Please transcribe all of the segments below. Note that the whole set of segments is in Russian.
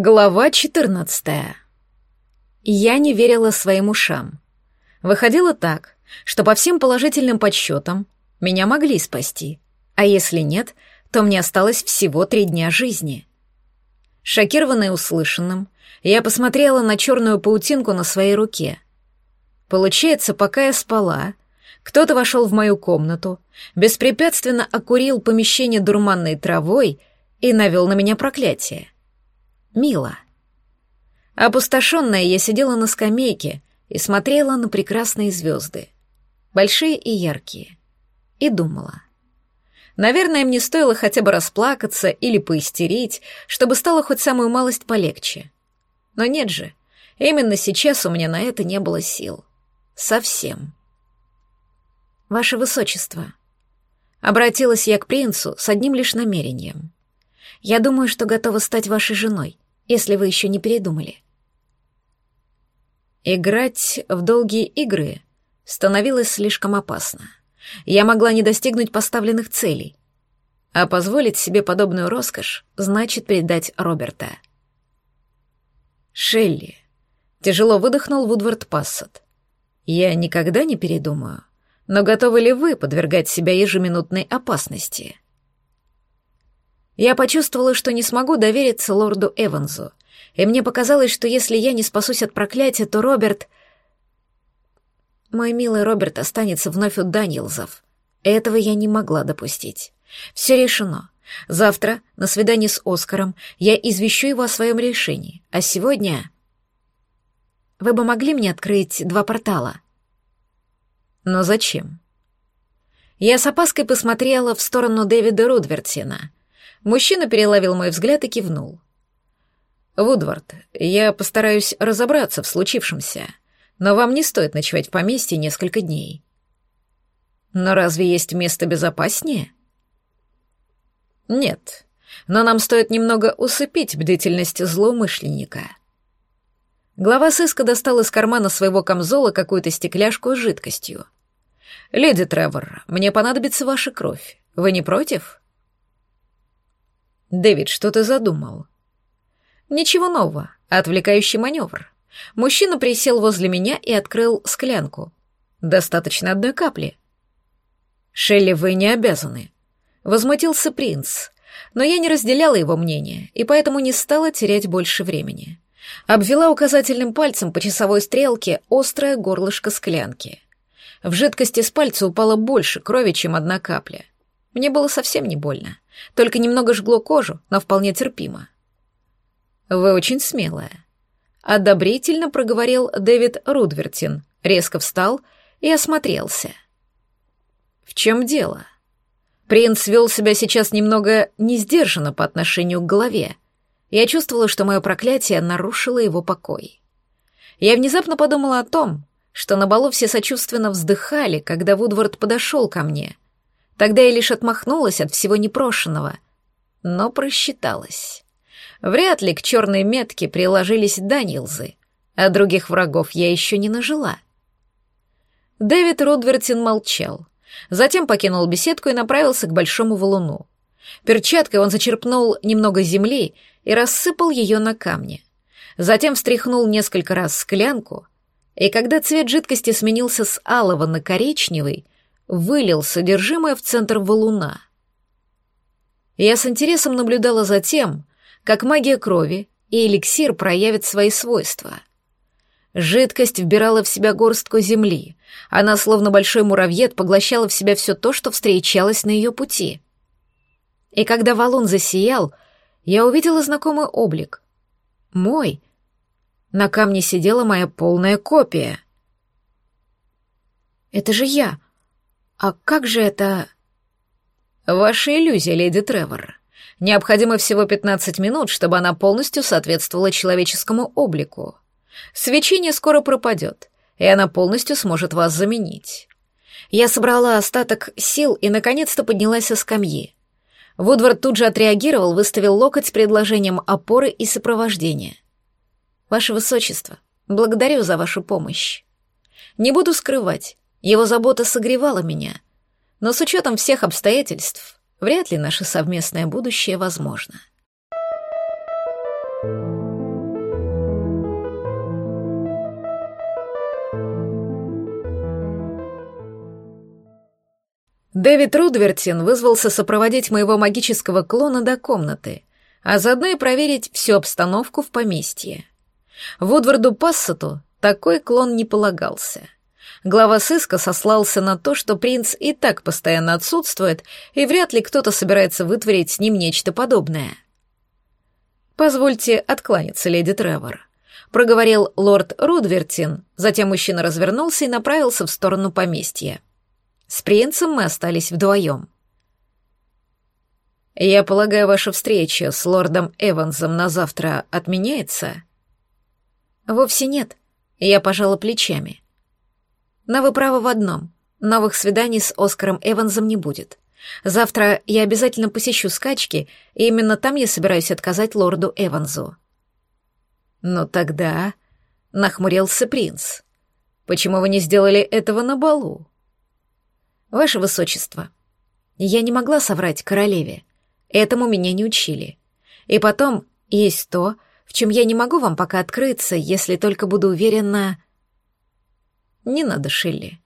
Глава 14. Я не верила своим ушам. Выходило так, что по всем положительным подсчетам меня могли спасти, а если нет, то мне осталось всего три дня жизни. Шокированная услышанным, я посмотрела на черную паутинку на своей руке. Получается, пока я спала, кто-то вошел в мою комнату, беспрепятственно окурил помещение дурманной травой и навел на меня проклятие — мило. Опустошенная я сидела на скамейке и смотрела на прекрасные звезды, большие и яркие, и думала. Наверное, мне стоило хотя бы расплакаться или поистерить, чтобы стало хоть самую малость полегче. Но нет же, именно сейчас у меня на это не было сил. Совсем. «Ваше Высочество», — обратилась я к принцу с одним лишь намерением. «Я думаю, что готова стать вашей женой если вы еще не передумали. Играть в долгие игры становилось слишком опасно. Я могла не достигнуть поставленных целей, а позволить себе подобную роскошь значит предать Роберта. Шелли. Тяжело выдохнул Вудвард Пассет. Я никогда не передумаю. Но готовы ли вы подвергать себя ежеминутной опасности? Я почувствовала, что не смогу довериться лорду Эвансу, и мне показалось, что если я не спасусь от проклятия, то Роберт... Мой милый Роберт останется вновь у Даниэлзов. Этого я не могла допустить. Все решено. Завтра, на свидании с Оскаром, я извещу его о своем решении. А сегодня... Вы бы могли мне открыть два портала? Но зачем? Я с опаской посмотрела в сторону Дэвида Рудвертина — Мужчина переловил мой взгляд и кивнул. «Вудвард, я постараюсь разобраться в случившемся, но вам не стоит ночевать в поместье несколько дней». «Но разве есть место безопаснее?» «Нет, но нам стоит немного усыпить бдительность злоумышленника». Глава сыска достал из кармана своего камзола какую-то стекляшку с жидкостью. «Леди Тревор, мне понадобится ваша кровь. Вы не против?» «Дэвид, что ты задумал?» «Ничего нового. Отвлекающий маневр. Мужчина присел возле меня и открыл склянку. Достаточно одной капли». «Шелли, вы не обязаны», — возмутился принц, но я не разделяла его мнение и поэтому не стала терять больше времени. Обвела указательным пальцем по часовой стрелке острое горлышко склянки. В жидкости с пальца упало больше крови, чем одна капля. Мне было совсем не больно. Только немного жгло кожу, но вполне терпимо. «Вы очень смелая», — одобрительно проговорил Дэвид Рудвертин, резко встал и осмотрелся. «В чем дело?» Принц вел себя сейчас немного несдержанно по отношению к голове. Я чувствовала, что мое проклятие нарушило его покой. Я внезапно подумала о том, что на балу все сочувственно вздыхали, когда Вудвард подошел ко мне — Тогда я лишь отмахнулась от всего непрошенного, но просчиталась. Вряд ли к черной метке приложились Данилзы, а других врагов я еще не нажила. Дэвид Рудвертин молчал, затем покинул беседку и направился к большому валуну. Перчаткой он зачерпнул немного земли и рассыпал ее на камне. Затем встряхнул несколько раз склянку, и когда цвет жидкости сменился с алого на коричневый, вылил содержимое в центр валуна. Я с интересом наблюдала за тем, как магия крови и эликсир проявят свои свойства. Жидкость вбирала в себя горстку земли, она, словно большой муравьед, поглощала в себя все то, что встречалось на ее пути. И когда валун засиял, я увидела знакомый облик. Мой. На камне сидела моя полная копия. «Это же я!» «А как же это...» «Ваша иллюзия, леди Тревор. Необходимо всего 15 минут, чтобы она полностью соответствовала человеческому облику. Свечение скоро пропадет, и она полностью сможет вас заменить». Я собрала остаток сил и, наконец-то, поднялась со скамьи. Вудвард тут же отреагировал, выставил локоть с предложением опоры и сопровождения. «Ваше Высочество, благодарю за вашу помощь. Не буду скрывать, его забота согревала меня, но с учетом всех обстоятельств вряд ли наше совместное будущее возможно. Дэвид Рудвертин вызвался сопроводить моего магического клона до комнаты, а заодно и проверить всю обстановку в поместье. Вудварду Пассету такой клон не полагался — Глава сыска сослался на то, что принц и так постоянно отсутствует, и вряд ли кто-то собирается вытворить с ним нечто подобное. «Позвольте откланяться, леди Тревор», — проговорил лорд Рудвертин, затем мужчина развернулся и направился в сторону поместья. С принцем мы остались вдвоем. «Я полагаю, ваша встреча с лордом Эвансом на завтра отменяется?» «Вовсе нет», — я пожала плечами. «Но вы правы в одном. Новых свиданий с Оскаром Эвансом не будет. Завтра я обязательно посещу скачки, и именно там я собираюсь отказать лорду Эвансу». «Ну тогда...» — нахмурился принц. «Почему вы не сделали этого на балу?» «Ваше высочество, я не могла соврать королеве. Этому меня не учили. И потом есть то, в чем я не могу вам пока открыться, если только буду уверена...» «Не надо, Шилли.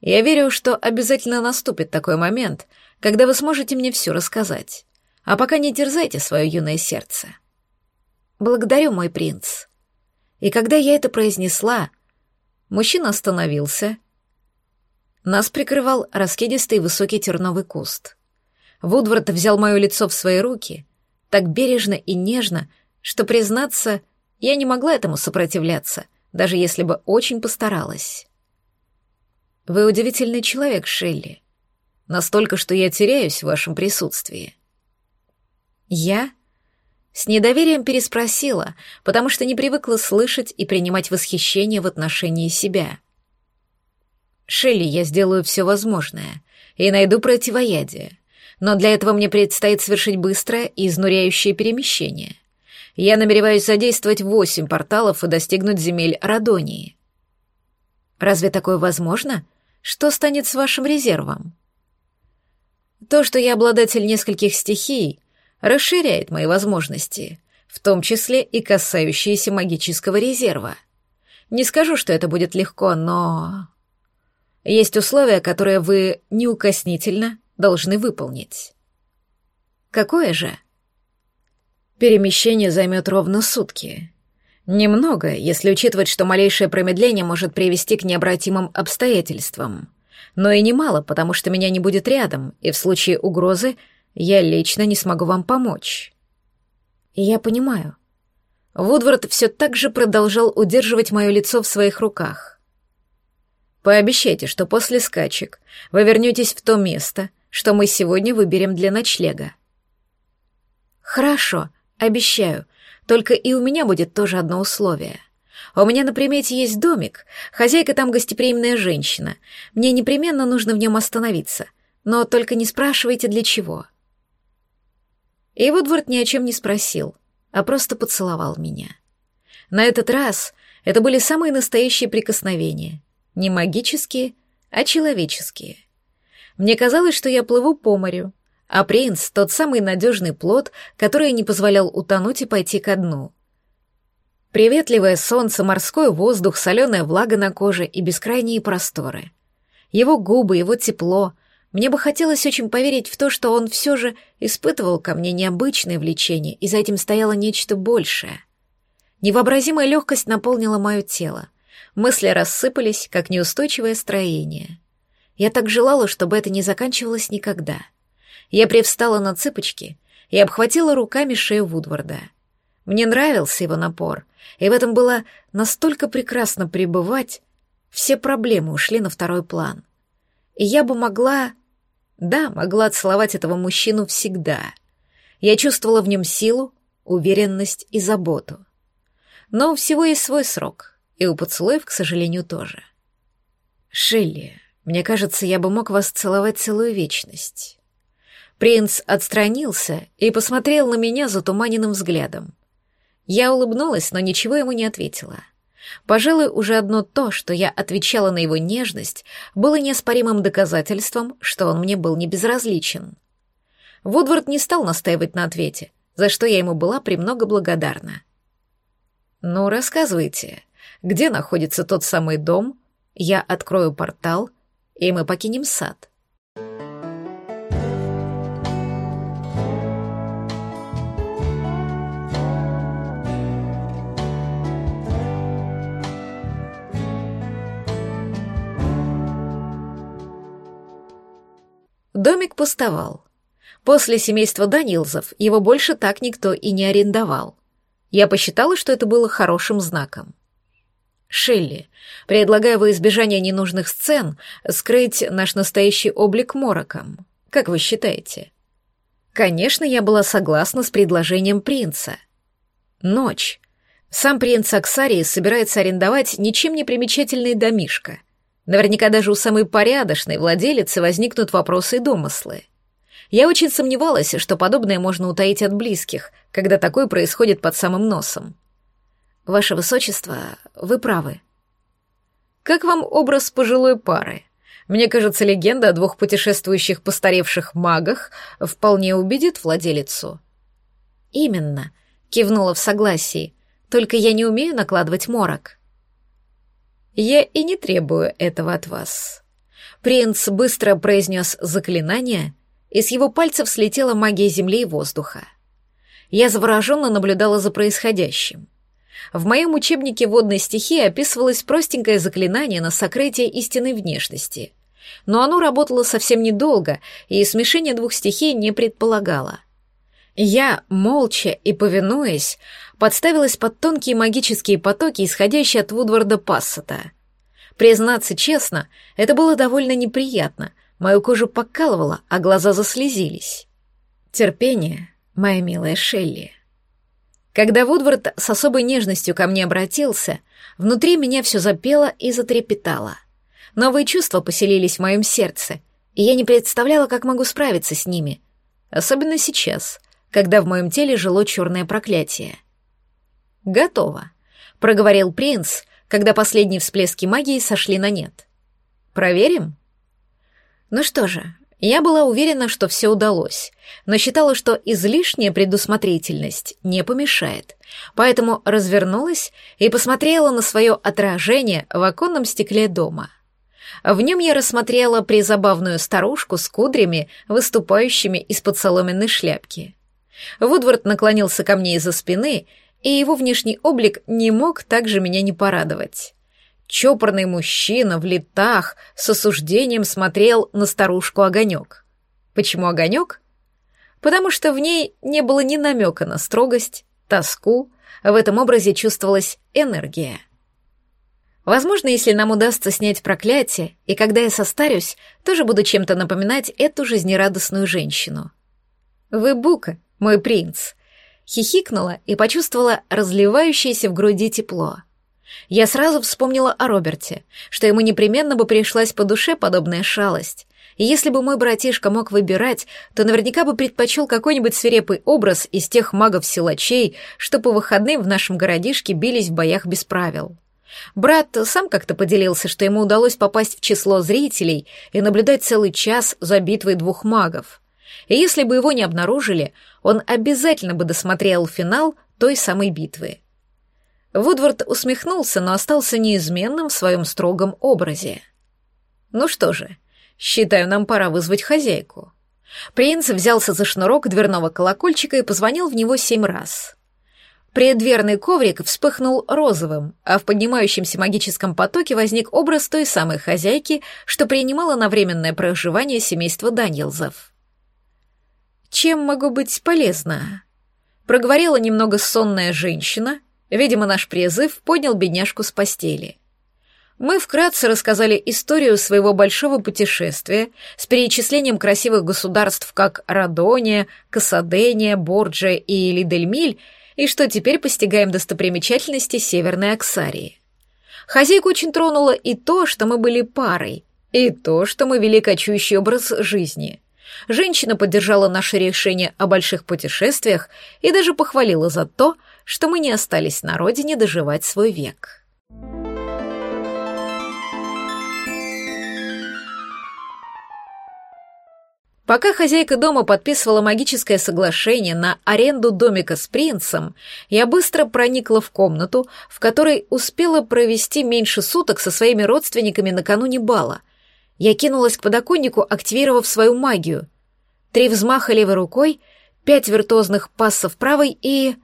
Я верю, что обязательно наступит такой момент, когда вы сможете мне все рассказать. А пока не терзайте свое юное сердце». «Благодарю, мой принц». И когда я это произнесла, мужчина остановился нас прикрывал раскидистый высокий терновый куст. Вудвард взял мое лицо в свои руки, так бережно и нежно, что, признаться, я не могла этому сопротивляться, даже если бы очень постаралась. «Вы удивительный человек, Шелли. Настолько, что я теряюсь в вашем присутствии». «Я?» С недоверием переспросила, потому что не привыкла слышать и принимать восхищение в отношении себя. Шелли, я сделаю все возможное и найду противоядие. Но для этого мне предстоит совершить быстрое и изнуряющее перемещение. Я намереваюсь задействовать восемь порталов и достигнуть земель Радонии. Разве такое возможно? Что станет с вашим резервом? То, что я обладатель нескольких стихий, расширяет мои возможности, в том числе и касающиеся магического резерва. Не скажу, что это будет легко, но... Есть условия, которые вы неукоснительно должны выполнить. Какое же? Перемещение займет ровно сутки. Немного, если учитывать, что малейшее промедление может привести к необратимым обстоятельствам. Но и немало, потому что меня не будет рядом, и в случае угрозы я лично не смогу вам помочь. Я понимаю. Вудвард все так же продолжал удерживать мое лицо в своих руках. Пообещайте, что после скачек вы вернетесь в то место, что мы сегодня выберем для ночлега. Хорошо, обещаю. Только и у меня будет тоже одно условие. У меня на примете есть домик, хозяйка там гостеприимная женщина. Мне непременно нужно в нем остановиться, но только не спрашивайте для чего. И Вудвард ни о чем не спросил, а просто поцеловал меня. На этот раз это были самые настоящие прикосновения, не магические, а человеческие. Мне казалось, что я плыву по морю, а принц — тот самый надежный плод, который не позволял утонуть и пойти ко дну. Приветливое солнце, морской воздух, соленая влага на коже и бескрайние просторы. Его губы, его тепло. Мне бы хотелось очень поверить в то, что он все же испытывал ко мне необычное влечение, и за этим стояло нечто большее. Невообразимая легкость наполнила мое тело. Мысли рассыпались, как неустойчивое строение. Я так желала, чтобы это не заканчивалось никогда. Я привстала на цыпочки и обхватила руками шею Вудварда. Мне нравился его напор, и в этом было настолько прекрасно пребывать, все проблемы ушли на второй план. И я бы могла... Да, могла целовать этого мужчину всегда. Я чувствовала в нем силу, уверенность и заботу. Но у всего есть свой срок — и у поцелуев, к сожалению, тоже. «Шелли, мне кажется, я бы мог вас целовать целую вечность». Принц отстранился и посмотрел на меня затуманенным взглядом. Я улыбнулась, но ничего ему не ответила. Пожалуй, уже одно то, что я отвечала на его нежность, было неоспоримым доказательством, что он мне был не безразличен. Вудвард не стал настаивать на ответе, за что я ему была премного благодарна. «Ну, рассказывайте», где находится тот самый дом, я открою портал, и мы покинем сад. Домик пустовал. После семейства Данилзов его больше так никто и не арендовал. Я посчитала, что это было хорошим знаком. Шелли, предлагаю во избежание ненужных сцен скрыть наш настоящий облик мороком. Как вы считаете? Конечно, я была согласна с предложением принца. Ночь. Сам принц Аксарии собирается арендовать ничем не примечательный домишко. Наверняка даже у самой порядочной владелицы возникнут вопросы и домыслы. Я очень сомневалась, что подобное можно утаить от близких, когда такое происходит под самым носом. Ваше Высочество, вы правы. Как вам образ пожилой пары? Мне кажется, легенда о двух путешествующих постаревших магах вполне убедит владелицу. Именно, кивнула в согласии. Только я не умею накладывать морок. Я и не требую этого от вас. Принц быстро произнес заклинание — и с его пальцев слетела магия земли и воздуха. Я завороженно наблюдала за происходящим. В моем учебнике водной стихии описывалось простенькое заклинание на сокрытие истинной внешности. Но оно работало совсем недолго, и смешение двух стихий не предполагало. Я, молча и повинуясь, подставилась под тонкие магические потоки, исходящие от Вудварда Пассета. Признаться честно, это было довольно неприятно — Мою кожу покалывало, а глаза заслезились. Терпение, моя милая Шелли. Когда Вудвард с особой нежностью ко мне обратился, внутри меня все запело и затрепетало. Новые чувства поселились в моем сердце, и я не представляла, как могу справиться с ними. Особенно сейчас, когда в моем теле жило черное проклятие. «Готово», — проговорил принц, когда последние всплески магии сошли на нет. «Проверим?» Ну что же, я была уверена, что все удалось, но считала, что излишняя предусмотрительность не помешает, поэтому развернулась и посмотрела на свое отражение в оконном стекле дома. В нем я рассмотрела призабавную старушку с кудрями, выступающими из-под соломенной шляпки. Вудвард наклонился ко мне из-за спины, и его внешний облик не мог также меня не порадовать. Чопорный мужчина в летах с осуждением смотрел на старушку Огонек. Почему Огонек? Потому что в ней не было ни намека на строгость, тоску, в этом образе чувствовалась энергия. Возможно, если нам удастся снять проклятие, и когда я состарюсь, тоже буду чем-то напоминать эту жизнерадостную женщину. Вы Бука, мой принц. Хихикнула и почувствовала разливающееся в груди тепло. Я сразу вспомнила о Роберте, что ему непременно бы пришлась по душе подобная шалость. И если бы мой братишка мог выбирать, то наверняка бы предпочел какой-нибудь свирепый образ из тех магов-силачей, что по выходным в нашем городишке бились в боях без правил. Брат сам как-то поделился, что ему удалось попасть в число зрителей и наблюдать целый час за битвой двух магов. И если бы его не обнаружили, он обязательно бы досмотрел финал той самой битвы. Вудвард усмехнулся, но остался неизменным в своем строгом образе. «Ну что же, считаю, нам пора вызвать хозяйку». Принц взялся за шнурок дверного колокольчика и позвонил в него семь раз. Преддверный коврик вспыхнул розовым, а в поднимающемся магическом потоке возник образ той самой хозяйки, что принимала на временное проживание семейства Даниэлзов. «Чем могу быть полезна?» Проговорила немного сонная женщина, Видимо, наш призыв поднял бедняжку с постели. Мы вкратце рассказали историю своего большого путешествия с перечислением красивых государств, как Радония, Касадения, Борджия и Лидельмиль, и что теперь постигаем достопримечательности Северной Аксарии. Хозяйку очень тронуло и то, что мы были парой, и то, что мы вели кочующий образ жизни. Женщина поддержала наше решение о больших путешествиях и даже похвалила за то, что мы не остались на родине доживать свой век. Пока хозяйка дома подписывала магическое соглашение на аренду домика с принцем, я быстро проникла в комнату, в которой успела провести меньше суток со своими родственниками накануне бала. Я кинулась к подоконнику, активировав свою магию. Три взмаха левой рукой, пять виртуозных пассов правой и...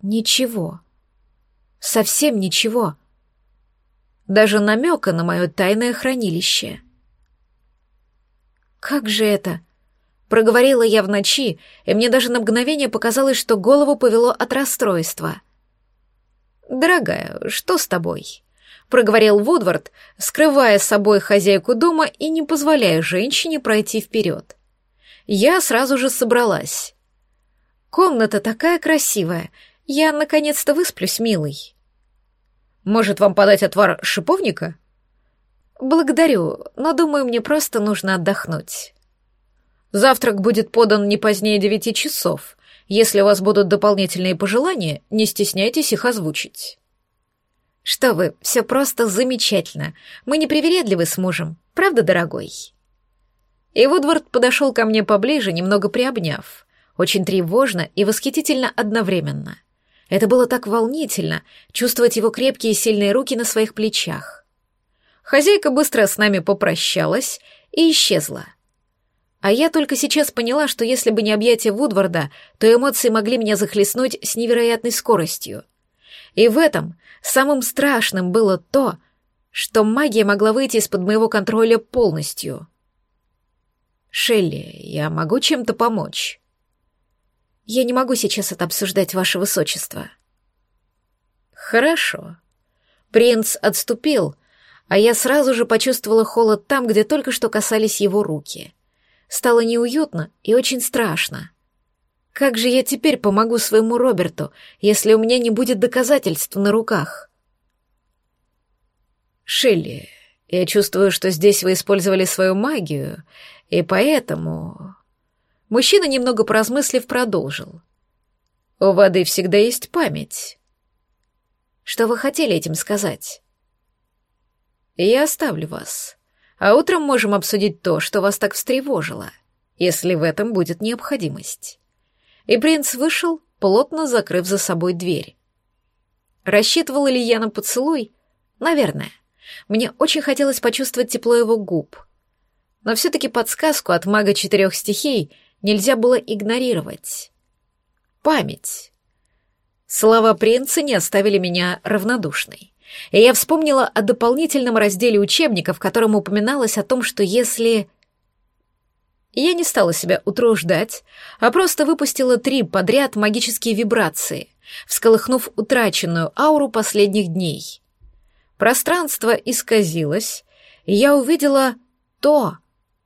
Ничего. Совсем ничего. Даже намека на мое тайное хранилище. Как же это? Проговорила я в ночи, и мне даже на мгновение показалось, что голову повело от расстройства. «Дорогая, что с тобой?» — проговорил Вудвард, скрывая с собой хозяйку дома и не позволяя женщине пройти вперед. Я сразу же собралась. «Комната такая красивая. Я, наконец-то, высплюсь, милый». «Может, вам подать отвар шиповника?» «Благодарю, но думаю, мне просто нужно отдохнуть». «Завтрак будет подан не позднее девяти часов. Если у вас будут дополнительные пожелания, не стесняйтесь их озвучить». «Что вы, все просто замечательно. Мы не привередливы с мужем, правда, дорогой?» И Вудвард подошел ко мне поближе, немного приобняв. Очень тревожно и восхитительно одновременно. Это было так волнительно, чувствовать его крепкие и сильные руки на своих плечах. Хозяйка быстро с нами попрощалась и исчезла. А я только сейчас поняла, что если бы не объятие Вудварда, то эмоции могли меня захлестнуть с невероятной скоростью. И в этом самым страшным было то, что магия могла выйти из-под моего контроля полностью. «Шелли, я могу чем-то помочь?» «Я не могу сейчас это обсуждать, ваше высочество». «Хорошо». Принц отступил, а я сразу же почувствовала холод там, где только что касались его руки. Стало неуютно и очень страшно. Как же я теперь помогу своему Роберту, если у меня не будет доказательств на руках? Шелли, я чувствую, что здесь вы использовали свою магию, и поэтому... Мужчина, немного поразмыслив, продолжил. У воды всегда есть память. Что вы хотели этим сказать? Я оставлю вас. А утром можем обсудить то, что вас так встревожило, если в этом будет необходимость. И принц вышел, плотно закрыв за собой дверь. Рассчитывала ли я на поцелуй? Наверное. Мне очень хотелось почувствовать тепло его губ. Но все-таки подсказку от мага четырех стихий нельзя было игнорировать. Память. Слова принца не оставили меня равнодушной. И я вспомнила о дополнительном разделе учебника, в котором упоминалось о том, что если... Я не стала себя утруждать, а просто выпустила три подряд магические вибрации, всколыхнув утраченную ауру последних дней. Пространство исказилось, и я увидела то,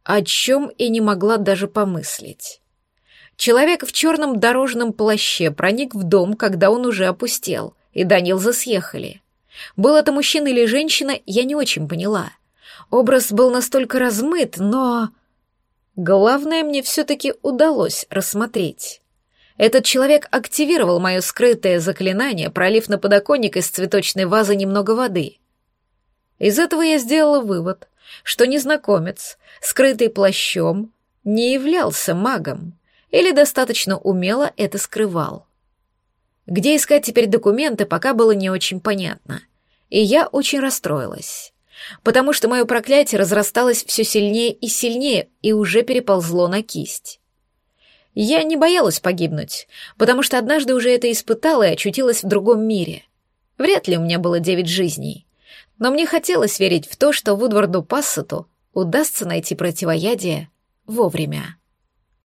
о чем и не могла даже помыслить. Человек в черном дорожном плаще проник в дом, когда он уже опустел, и Данилза съехали. Был это мужчина или женщина, я не очень поняла. Образ был настолько размыт, но... Главное мне все-таки удалось рассмотреть. Этот человек активировал мое скрытое заклинание, пролив на подоконник из цветочной вазы немного воды. Из этого я сделала вывод, что незнакомец, скрытый плащом, не являлся магом или достаточно умело это скрывал. Где искать теперь документы, пока было не очень понятно. И я очень расстроилась. Потому что мое проклятие разрасталось все сильнее и сильнее и уже переползло на кисть. Я не боялась погибнуть, потому что однажды уже это испытала и очутилась в другом мире. Вряд ли у меня было девять жизней. Но мне хотелось верить в то, что Вудварду Пассету удастся найти противоядие вовремя.